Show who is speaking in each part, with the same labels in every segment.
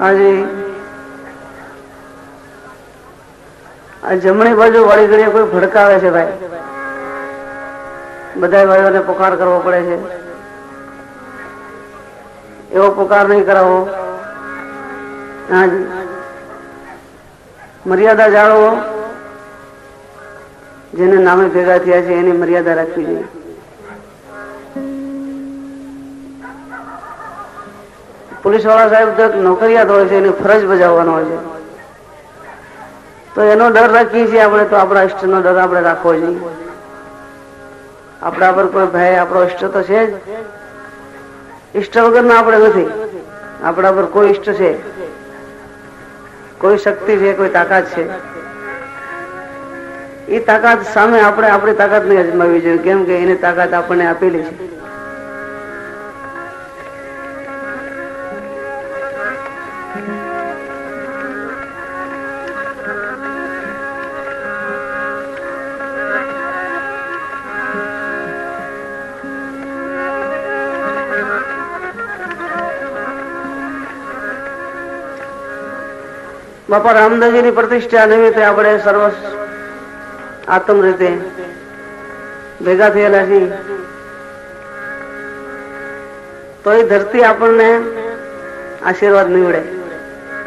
Speaker 1: આજે આ જમણી બાજુ વાળી ઘડીએ કોઈ ભડકાવે છે ભાઈ? બધા ભાઈઓને પોકાર કરવો પડે છે. એવો પોકાર નહીં કરાવો. મર્યાદા જાળવો. જેને નામે ભેગા થયા છે, એની મર્યાદા રાખવી જોઈએ. પોલીસવાળા સાહેબ તો નોકરિયાત હોય છે, એની ફરજ બજાવવાનો હોય છે. તો એનો ડર રાખીએ છીએ આપણે, તો આપણા ઇષ્ટનો ડર આપણે રાખવો જોઈએ. આપણા પર કોઈ ભય, આપણો ઇષ્ટ તો છે જ. ઇષ્ટ વગરના આપણે નથી. આપણા પર કોઈ ઇષ્ટ છે. કોઈ શક્તિ છે, કોઈ તાકાત છે. એ તાકાત સામે આપણે આપણી તાકાત નહીં અજમાવી જોઈએ, કેમ કે એની તાકાત આપણને આપેલી છે. બાપા રામદાસજીની પ્રતિષ્ઠા નિમિત્તે આપણે સર્વ આત્મ રીતે ભેગા થયેલા છીએ તો એ ધરતી આપણને આશીર્વાદ નીવડે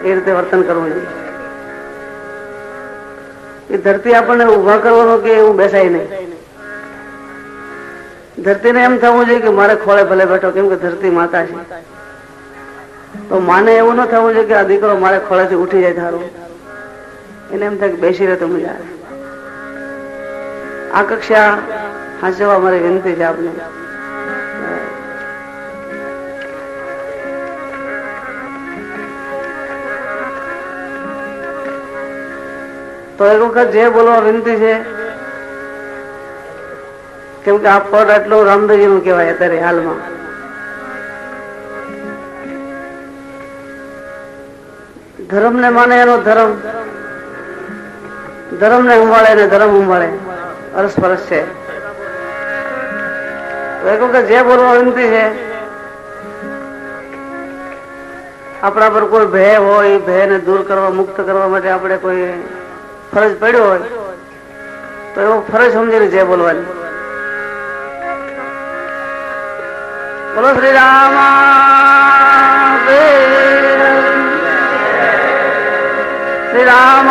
Speaker 1: એ રીતે વર્તન કરવું જોઈએ. એ ધરતી આપણને ઊભા કરવાનું કે હું બેસાય નહીં. ધરતીને એમ થવું જોઈએ કે મારે ખોળે ભલે બેઠો, કેમ કે ધરતી માતા છે. તો માને એવું ન થવું જોઈએ કે આ દીકરો મારે ખોળેથી ઉઠી જાય ધારો. એને એમ થાય કે બેસી રહે તો મજા આવે. આ કક્ષા હાજવા મારી વિનંતી છે આપને. તો એક વખત જે બોલવા વિનંતી છે, કેમ કે આ પદ આટલું રામદેવજી નું કહેવાય અત્યારે હાલમાં. ધર્મ ને માને એનો ધર્મ. ધર્મ ને ઉંભાળે ને ધર્મ ઉંભાળે અરસપરસ છે. એક વખત જે બોલવા વિનંતી છે, આપણા પર કોઈ ભય હોય એ ભયને દૂર કરવા, મુક્ત કરવા માટે આપણે કોઈ ફરજ પડ્યો હોય, તો એવો ફરજ સમજીને છે બોલવાની. બોલો શ્રી રામ શ્રી રામ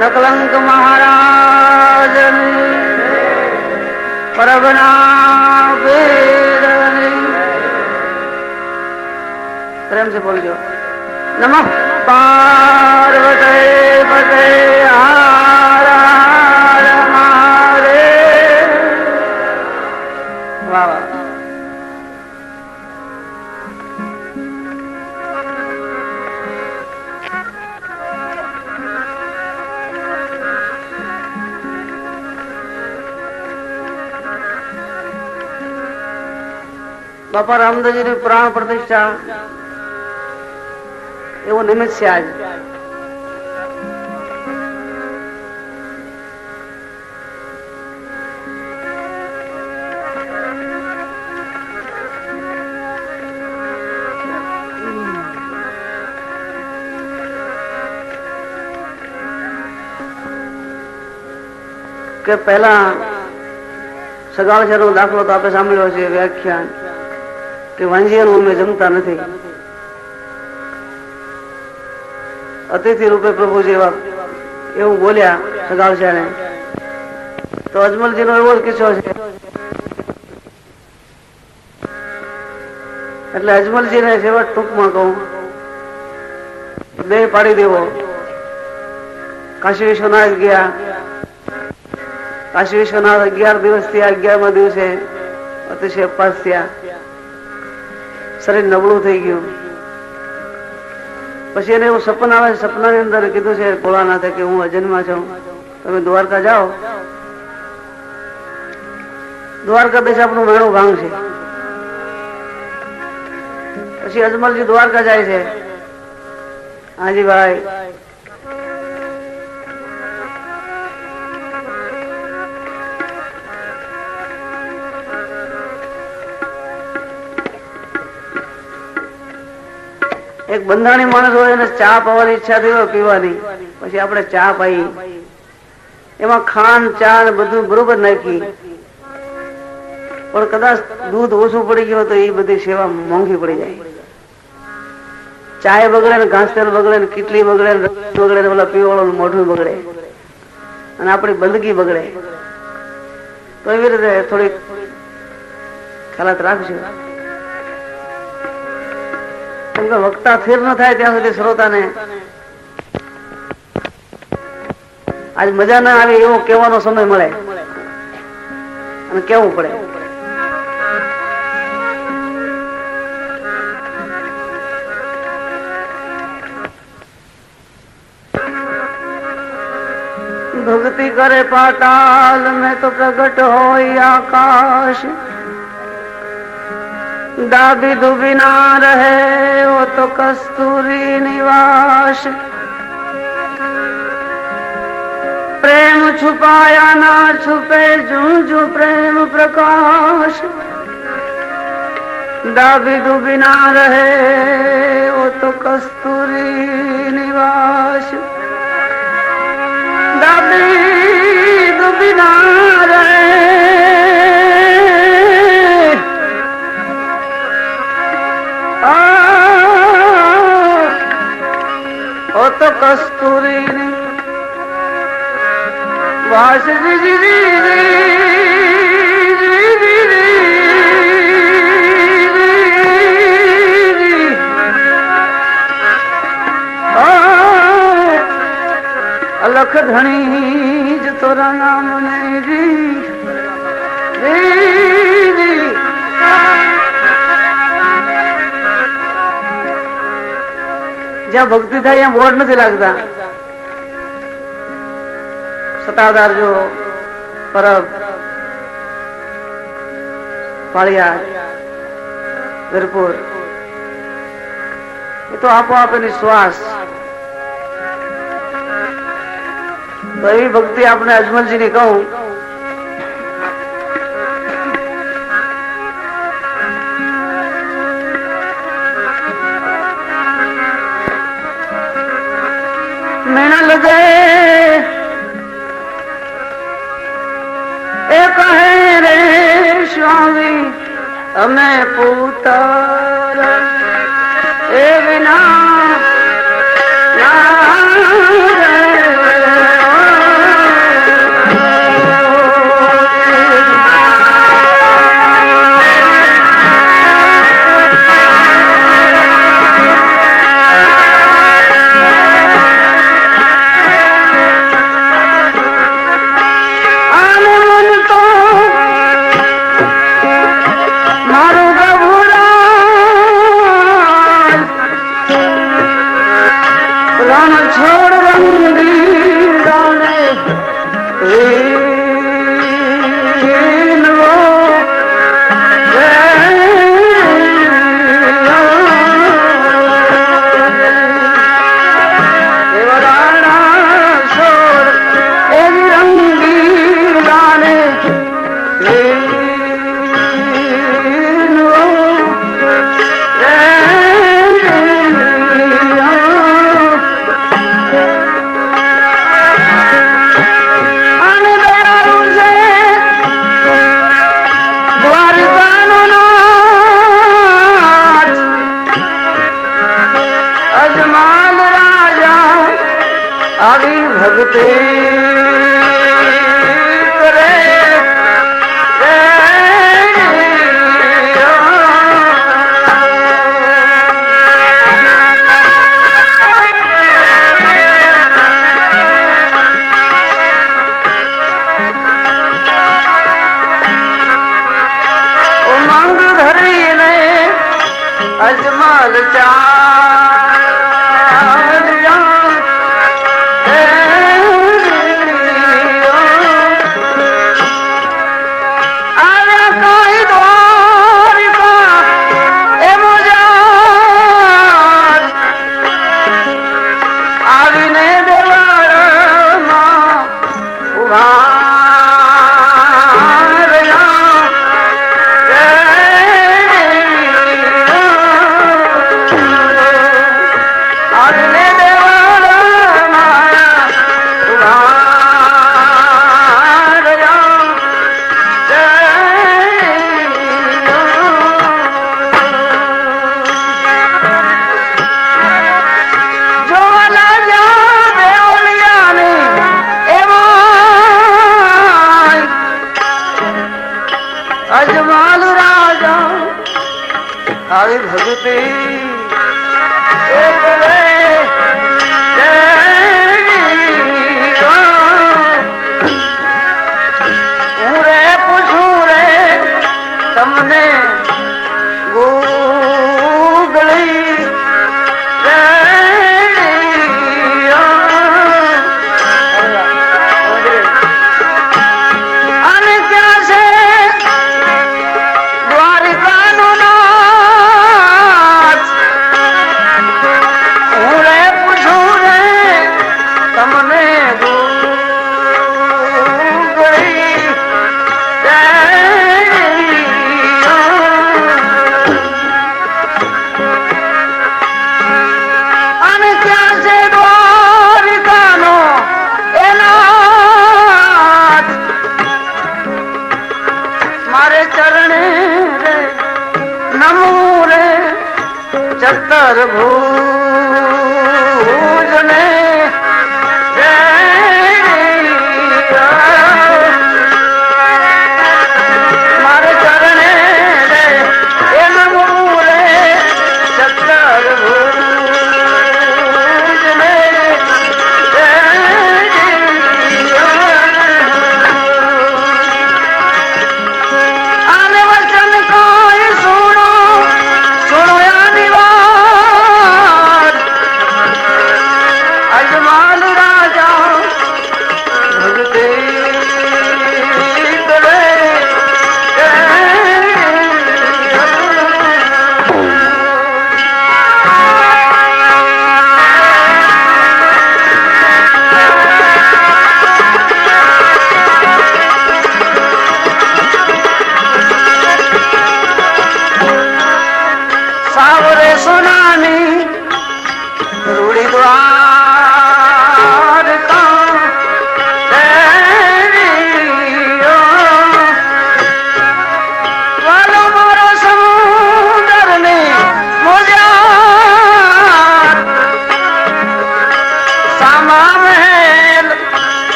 Speaker 1: નકલંક મહારાજ પરગણા પ્રેમ છે બોલજો. நம பார்வதே பதே બાપા રામદાસજી પ્રાણ પ્રતિષ્ઠા એવું નિમિત્ત છે આજ. કે પહેલા સગાળ છે દાખલો તો આપણે સાંભળ્યો છે વ્યાખ્યાન કે વાંજીયાનું અમે જમતા નથી. અતિથિ રૂપે પ્રભુજી એવા એવું બોલ્યા સગાવશાને તો અજમલજી નો એવો જ કિસ્સો છે. એટલે અજમલજી ને છેવટ ટૂંકમાં કહું, દેહ પાડી દેવો. કાશી વિશ્વનાથ ગયા. કાશી વિશ્વનાથ અગિયાર દિવસ થયા, અગિયારમા દિવસે અતિશય અપાસ થયા. શરીર નબળું થઈ ગયું. પછી એને એવું સપન આવે સપનાની અંદર કીધું છે, ભોળાનાથે કે હું અજન્મા છું. તમે દ્વારકા જાઓ. દ્વારકા આપણું મેણું ગામ છે. પછી અજમલજી દ્વારકા જાય છે. હાજી એક બંધાણી માણસ હોય એને ચા પાવાની ઈચ્છા થઈ હોય પીવાની. પછી આપણે ચા પાઈ. એમાં ખાંડ ચા ને બધું બરોબર નાખી. પણ કદાચ દૂધ ઓછું પડી ગયું તો એ બધી સેવા મોંઘી પડી જાય. ચાય બગડે ને ઘાસ તેલ બગડે ને કીટલી બગડે ને બગડે ને ઓલા પીવાળું મોઢું બગડે. અને આપણી બંદગી બગડે. તો એવી રીતે થોડીક ખ્યાલાત રાખજો. કેમ વક્તા સ્થિર ન થાય ત્યાં સુધી શ્રોતાને. આજ મજા ના આવે એવો કેવાનો સમય મળે. અને કેવું પડે? ભક્તિ કરે પાતાલ, મેં તો પ્રગટ હોય આકાશ. દાબી દુબી ના રહે, ઓ તો કસ્તુરી નિવાસ. પ્રેમ છુપાયા ના છુપે જું પ્રેમ પ્રકાશ. દાબી દુબી ના રહે, ઓ તો કસ્તુરી નિવાસ. દાબી દુબી ના अलख घणी तोरा नाम જ્યાં ભક્તિ થાય ત્યાં બોર્ડ નથી લાગતા. સતાધાર જો પરબ, પાળિયા, વીરપુર, એ તો આપોઆપ એની શ્વાસ. તો એવી ભક્તિ આપણે અજમલજી ની કહું મિણલ દે એ કહે રે સ્વામી અમે પુત્ર.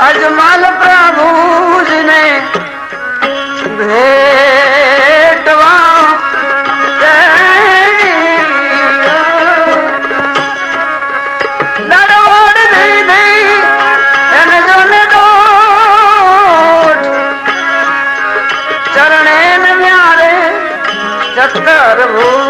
Speaker 1: અજમાલ પ્રભુજને ભેટવા ચરણે ન્યારે ચક્કર ભૂજને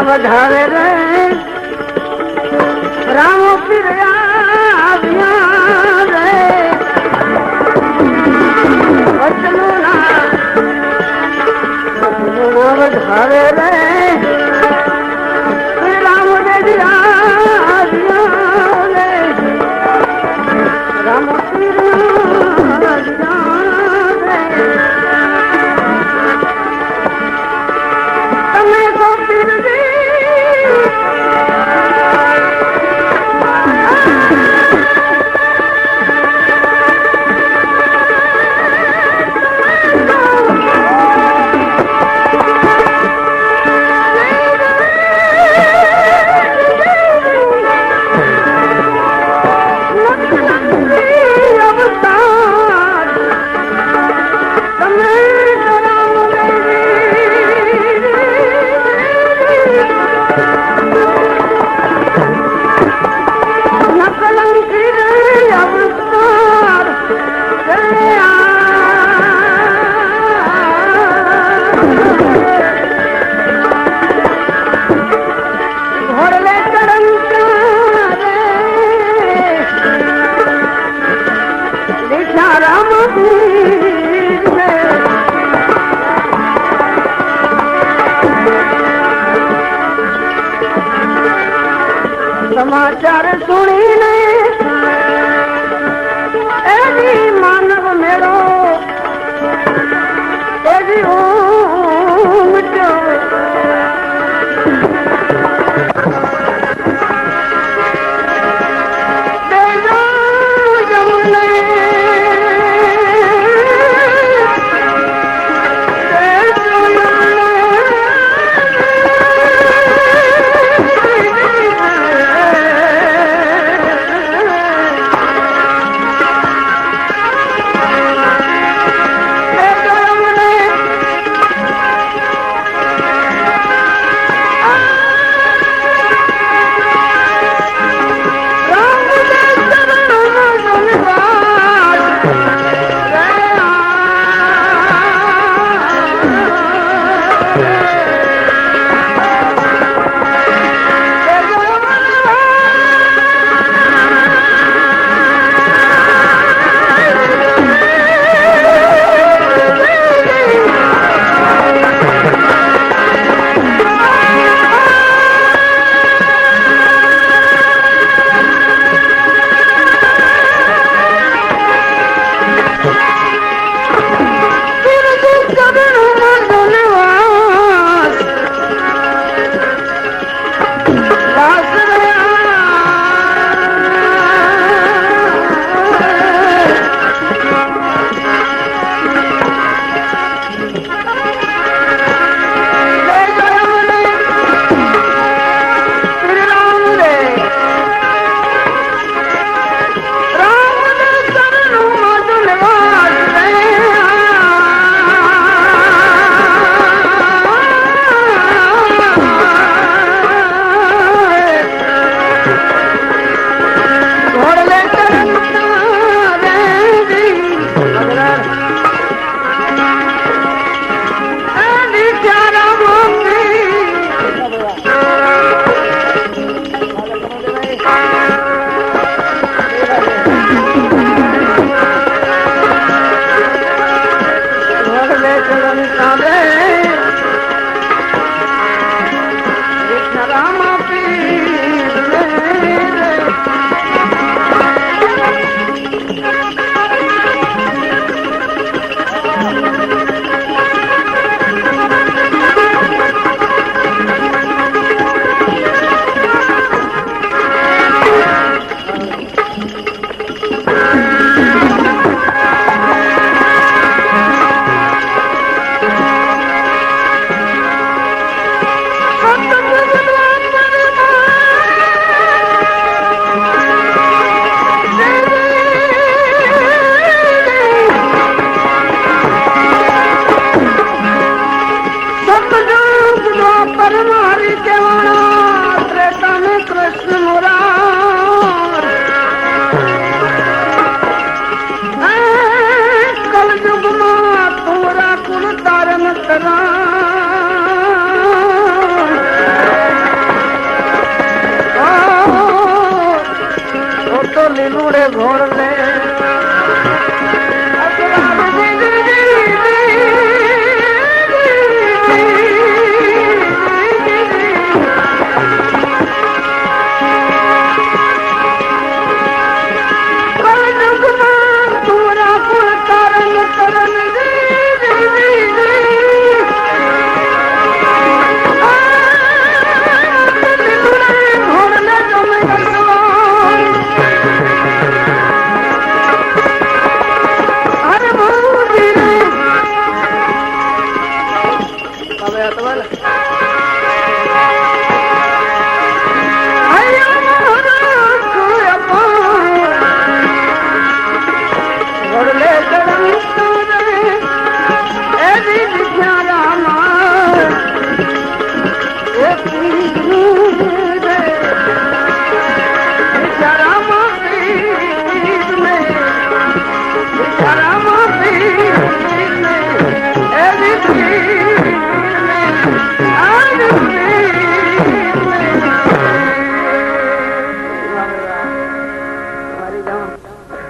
Speaker 1: ના વધારે રે. રામો પીરયા રે. વચનો વધારે રે.